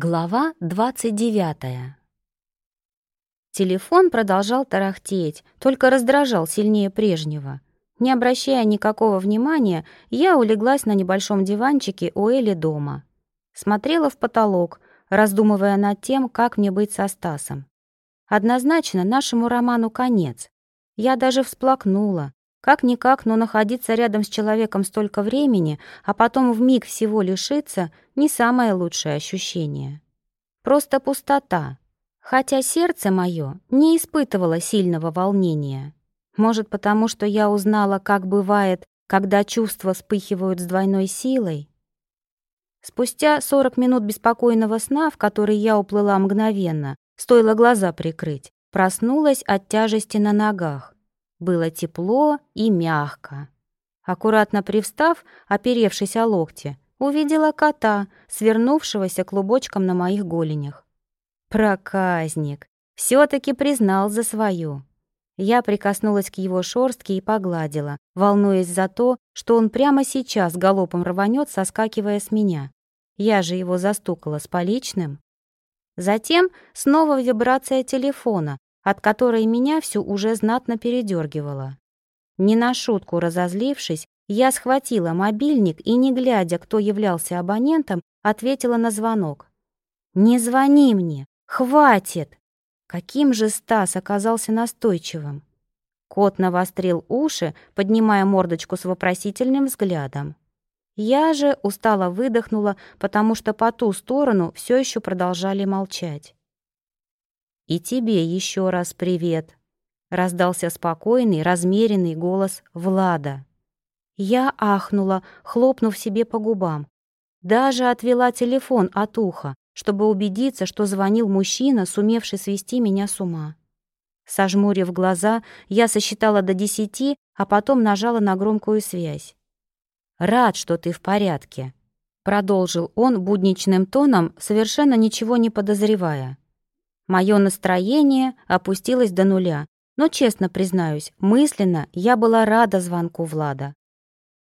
Глава 29 Телефон продолжал тарахтеть, только раздражал сильнее прежнего. Не обращая никакого внимания, я улеглась на небольшом диванчике у Эли дома. Смотрела в потолок, раздумывая над тем, как мне быть со Стасом. Однозначно, нашему роману конец. Я даже всплакнула. Как-никак, но находиться рядом с человеком столько времени, а потом в миг всего лишиться — не самое лучшее ощущение. Просто пустота, хотя сердце мое не испытывало сильного волнения. Может, потому что я узнала, как бывает, когда чувства вспыхивают с двойной силой? Спустя сорок минут беспокойного сна, в который я уплыла мгновенно, стоило глаза прикрыть, проснулась от тяжести на ногах. Было тепло и мягко. Аккуратно привстав, оперевшись о локте, увидела кота, свернувшегося клубочком на моих голенях. Проказник! все таки признал за свою. Я прикоснулась к его шорстке и погладила, волнуясь за то, что он прямо сейчас галопом рванет, соскакивая с меня. Я же его застукала с поличным. Затем снова вибрация телефона, от которой меня всю уже знатно передергивало. Не на шутку разозлившись, я схватила мобильник и, не глядя, кто являлся абонентом, ответила на звонок. «Не звони мне! Хватит!» Каким же Стас оказался настойчивым? Кот навострил уши, поднимая мордочку с вопросительным взглядом. Я же устало выдохнула, потому что по ту сторону все еще продолжали молчать. «И тебе еще раз привет», — раздался спокойный, размеренный голос Влада. Я ахнула, хлопнув себе по губам. Даже отвела телефон от уха, чтобы убедиться, что звонил мужчина, сумевший свести меня с ума. Сожмурив глаза, я сосчитала до десяти, а потом нажала на громкую связь. «Рад, что ты в порядке», — продолжил он будничным тоном, совершенно ничего не подозревая. Мое настроение опустилось до нуля, но, честно признаюсь, мысленно я была рада звонку Влада.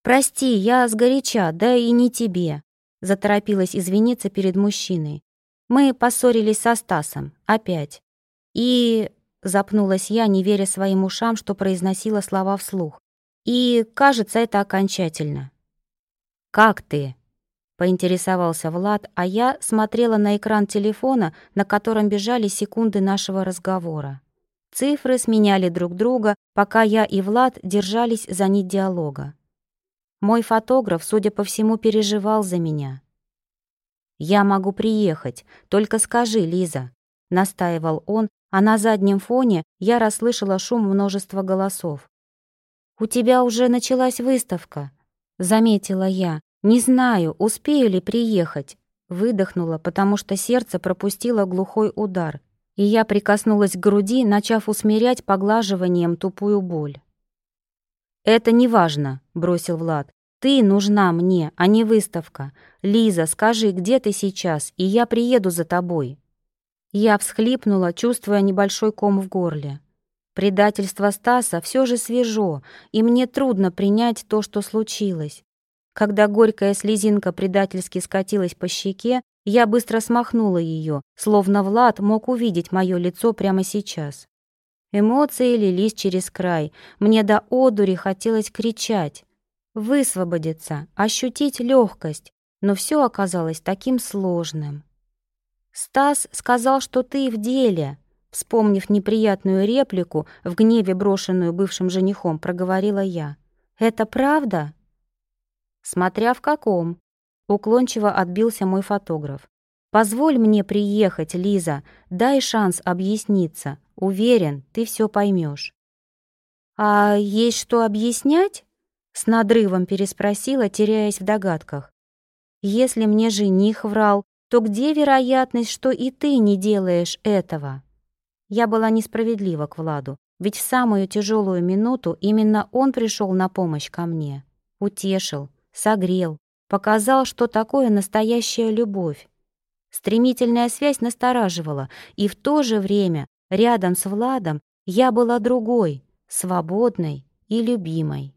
«Прости, я сгоряча, да и не тебе», — заторопилась извиниться перед мужчиной. «Мы поссорились со Стасом. Опять. И...» — запнулась я, не веря своим ушам, что произносила слова вслух. «И, кажется, это окончательно». «Как ты?» — поинтересовался Влад, а я смотрела на экран телефона, на котором бежали секунды нашего разговора. Цифры сменяли друг друга, пока я и Влад держались за нить диалога. Мой фотограф, судя по всему, переживал за меня. «Я могу приехать, только скажи, Лиза», — настаивал он, а на заднем фоне я расслышала шум множества голосов. «У тебя уже началась выставка», — заметила я. «Не знаю, успею ли приехать». Выдохнула, потому что сердце пропустило глухой удар, и я прикоснулась к груди, начав усмирять поглаживанием тупую боль. «Это не важно», — бросил Влад. «Ты нужна мне, а не выставка. Лиза, скажи, где ты сейчас, и я приеду за тобой». Я всхлипнула, чувствуя небольшой ком в горле. Предательство Стаса все же свежо, и мне трудно принять то, что случилось. Когда горькая слезинка предательски скатилась по щеке, я быстро смахнула ее, словно Влад мог увидеть мое лицо прямо сейчас. Эмоции лились через край. Мне до одури хотелось кричать, высвободиться, ощутить легкость, но все оказалось таким сложным. «Стас сказал, что ты в деле», вспомнив неприятную реплику, в гневе брошенную бывшим женихом, проговорила я. «Это правда?» «Смотря в каком», — уклончиво отбился мой фотограф. «Позволь мне приехать, Лиза, дай шанс объясниться. Уверен, ты все поймешь. «А есть что объяснять?» — с надрывом переспросила, теряясь в догадках. «Если мне жених врал, то где вероятность, что и ты не делаешь этого?» Я была несправедлива к Владу, ведь в самую тяжелую минуту именно он пришел на помощь ко мне. Утешил, согрел, показал, что такое настоящая любовь. Стремительная связь настораживала, и в то же время Рядом с Владом я была другой, свободной и любимой.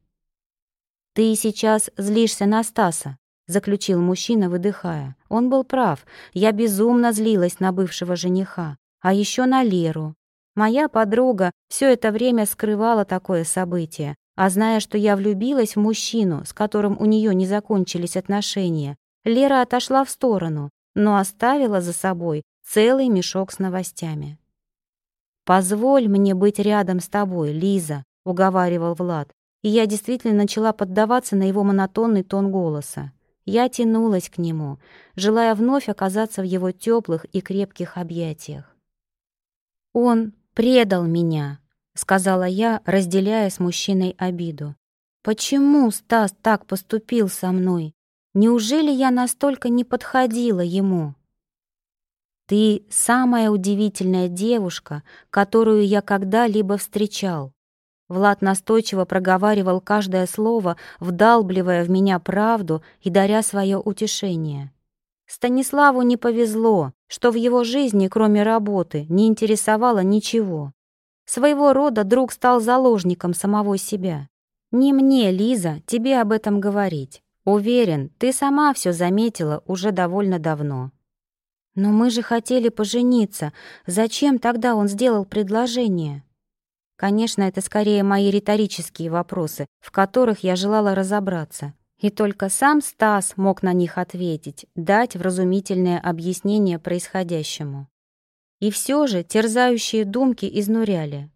«Ты сейчас злишься на Стаса», — заключил мужчина, выдыхая. Он был прав. Я безумно злилась на бывшего жениха, а еще на Леру. Моя подруга все это время скрывала такое событие, а зная, что я влюбилась в мужчину, с которым у нее не закончились отношения, Лера отошла в сторону, но оставила за собой целый мешок с новостями. «Позволь мне быть рядом с тобой, Лиза», — уговаривал Влад, и я действительно начала поддаваться на его монотонный тон голоса. Я тянулась к нему, желая вновь оказаться в его теплых и крепких объятиях. «Он предал меня», — сказала я, разделяя с мужчиной обиду. «Почему Стас так поступил со мной? Неужели я настолько не подходила ему?» Ты самая удивительная девушка, которую я когда-либо встречал. Влад настойчиво проговаривал каждое слово, вдалбливая в меня правду и даря свое утешение. Станиславу не повезло, что в его жизни, кроме работы, не интересовало ничего. Своего рода друг стал заложником самого себя. Не мне, Лиза, тебе об этом говорить. Уверен, ты сама все заметила уже довольно давно. «Но мы же хотели пожениться. Зачем тогда он сделал предложение?» Конечно, это скорее мои риторические вопросы, в которых я желала разобраться. И только сам Стас мог на них ответить, дать вразумительное объяснение происходящему. И все же терзающие думки изнуряли.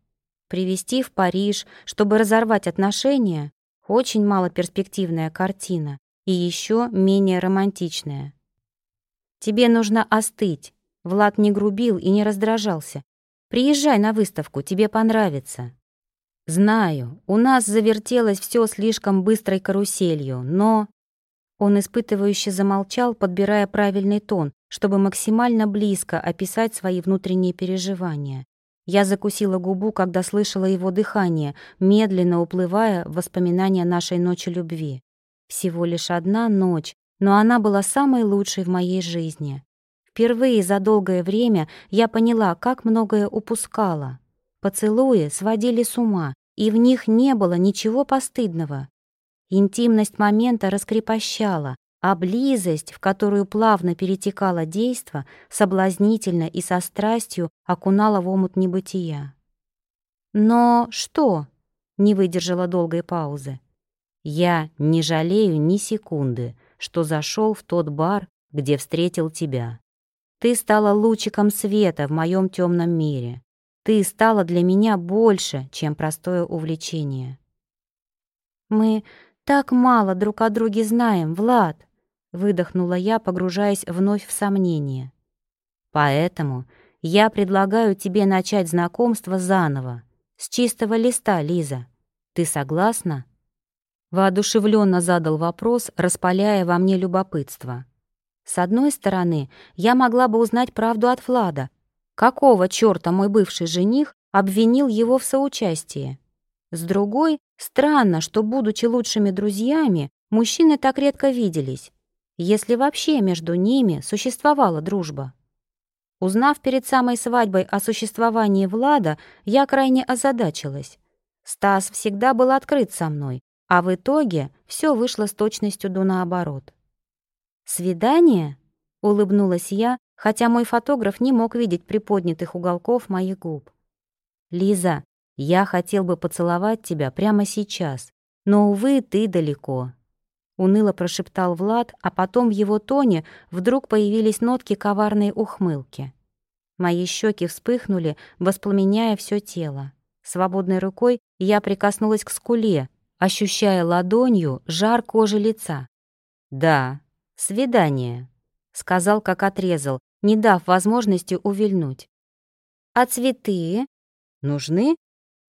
Привести в Париж, чтобы разорвать отношения, очень малоперспективная картина и еще менее романтичная. Тебе нужно остыть. Влад не грубил и не раздражался. Приезжай на выставку, тебе понравится. Знаю, у нас завертелось все слишком быстрой каруселью, но... Он испытывающе замолчал, подбирая правильный тон, чтобы максимально близко описать свои внутренние переживания. Я закусила губу, когда слышала его дыхание, медленно уплывая в воспоминания нашей ночи любви. Всего лишь одна ночь, но она была самой лучшей в моей жизни. Впервые за долгое время я поняла, как многое упускала. Поцелуи сводили с ума, и в них не было ничего постыдного. Интимность момента раскрепощала, а близость, в которую плавно перетекало действо, соблазнительно и со страстью окунала в омут небытия. «Но что?» — не выдержала долгой паузы. «Я не жалею ни секунды», что зашел в тот бар, где встретил тебя. Ты стала лучиком света в моем темном мире. Ты стала для меня больше, чем простое увлечение. Мы так мало друг о друге знаем, Влад, выдохнула я, погружаясь вновь в сомнение. Поэтому я предлагаю тебе начать знакомство заново, с чистого листа, Лиза. Ты согласна? Воодушевленно задал вопрос, распаляя во мне любопытство. С одной стороны, я могла бы узнать правду от Влада. Какого чёрта мой бывший жених обвинил его в соучастии? С другой, странно, что, будучи лучшими друзьями, мужчины так редко виделись, если вообще между ними существовала дружба. Узнав перед самой свадьбой о существовании Влада, я крайне озадачилась. Стас всегда был открыт со мной, а в итоге все вышло с точностью до наоборот. «Свидание?» — улыбнулась я, хотя мой фотограф не мог видеть приподнятых уголков моих губ. «Лиза, я хотел бы поцеловать тебя прямо сейчас, но, увы, ты далеко». Уныло прошептал Влад, а потом в его тоне вдруг появились нотки коварной ухмылки. Мои щеки вспыхнули, воспламеняя все тело. Свободной рукой я прикоснулась к скуле, ощущая ладонью жар кожи лица. «Да, свидание», — сказал, как отрезал, не дав возможности увильнуть. «А цветы?» «Нужны?»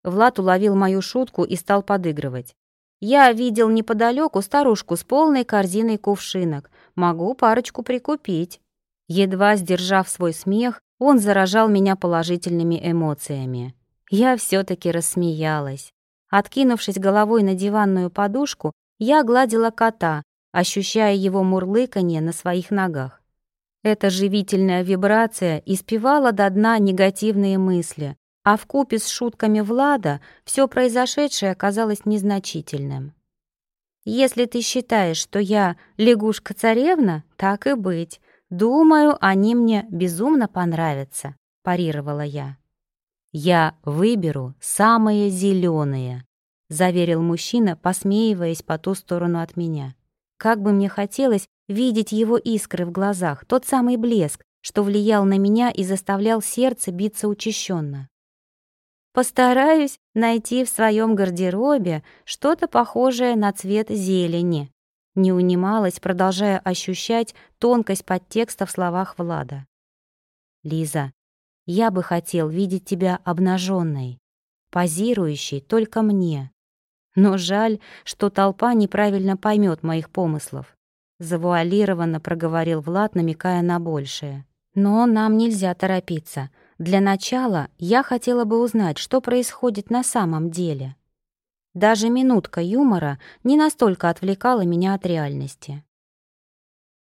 Влад уловил мою шутку и стал подыгрывать. «Я видел неподалеку старушку с полной корзиной кувшинок. Могу парочку прикупить». Едва сдержав свой смех, он заражал меня положительными эмоциями. Я все таки рассмеялась. Откинувшись головой на диванную подушку, я гладила кота, ощущая его мурлыканье на своих ногах. Эта живительная вибрация испевала до дна негативные мысли, а вкупе с шутками Влада все произошедшее оказалось незначительным. Если ты считаешь, что я лягушка-царевна, так и быть. Думаю, они мне безумно понравятся», — парировала я. «Я выберу самые зеленые», — заверил мужчина, посмеиваясь по ту сторону от меня. Как бы мне хотелось видеть его искры в глазах, тот самый блеск, что влиял на меня и заставлял сердце биться учащенно. Постараюсь найти в своем гардеробе что-то похожее на цвет зелени. Не унималась, продолжая ощущать тонкость подтекста в словах Влада. «Лиза, я бы хотел видеть тебя обнаженной, позирующей только мне. Но жаль, что толпа неправильно поймет моих помыслов. Завуалированно проговорил Влад, намекая на большее. Но нам нельзя торопиться. Для начала я хотела бы узнать, что происходит на самом деле. Даже минутка юмора не настолько отвлекала меня от реальности.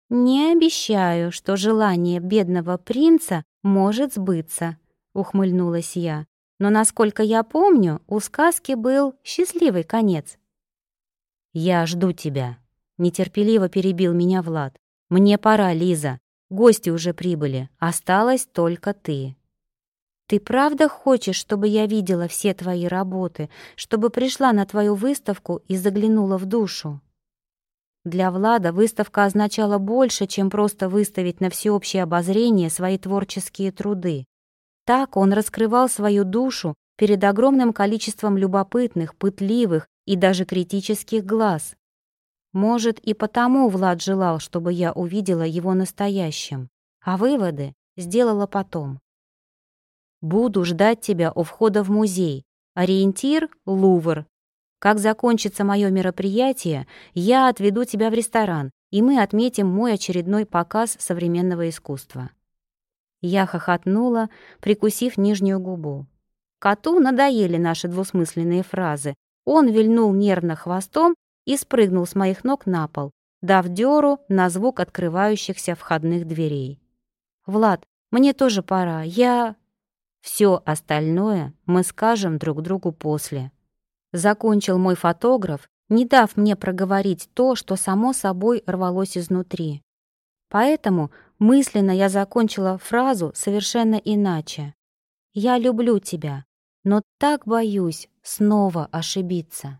«Не обещаю, что желание бедного принца может сбыться», — ухмыльнулась я. «Но, насколько я помню, у сказки был счастливый конец». «Я жду тебя», — нетерпеливо перебил меня Влад. «Мне пора, Лиза. Гости уже прибыли. Осталась только ты». Ты правда хочешь, чтобы я видела все твои работы, чтобы пришла на твою выставку и заглянула в душу? Для Влада выставка означала больше, чем просто выставить на всеобщее обозрение свои творческие труды. Так он раскрывал свою душу перед огромным количеством любопытных, пытливых и даже критических глаз. Может, и потому Влад желал, чтобы я увидела его настоящим, а выводы сделала потом. Буду ждать тебя у входа в музей. Ориентир — Лувр. Как закончится мое мероприятие, я отведу тебя в ресторан, и мы отметим мой очередной показ современного искусства». Я хохотнула, прикусив нижнюю губу. Коту надоели наши двусмысленные фразы. Он вильнул нервно хвостом и спрыгнул с моих ног на пол, дав дёру на звук открывающихся входных дверей. «Влад, мне тоже пора. Я...» Все остальное мы скажем друг другу после. Закончил мой фотограф, не дав мне проговорить то, что само собой рвалось изнутри. Поэтому мысленно я закончила фразу совершенно иначе. «Я люблю тебя, но так боюсь снова ошибиться».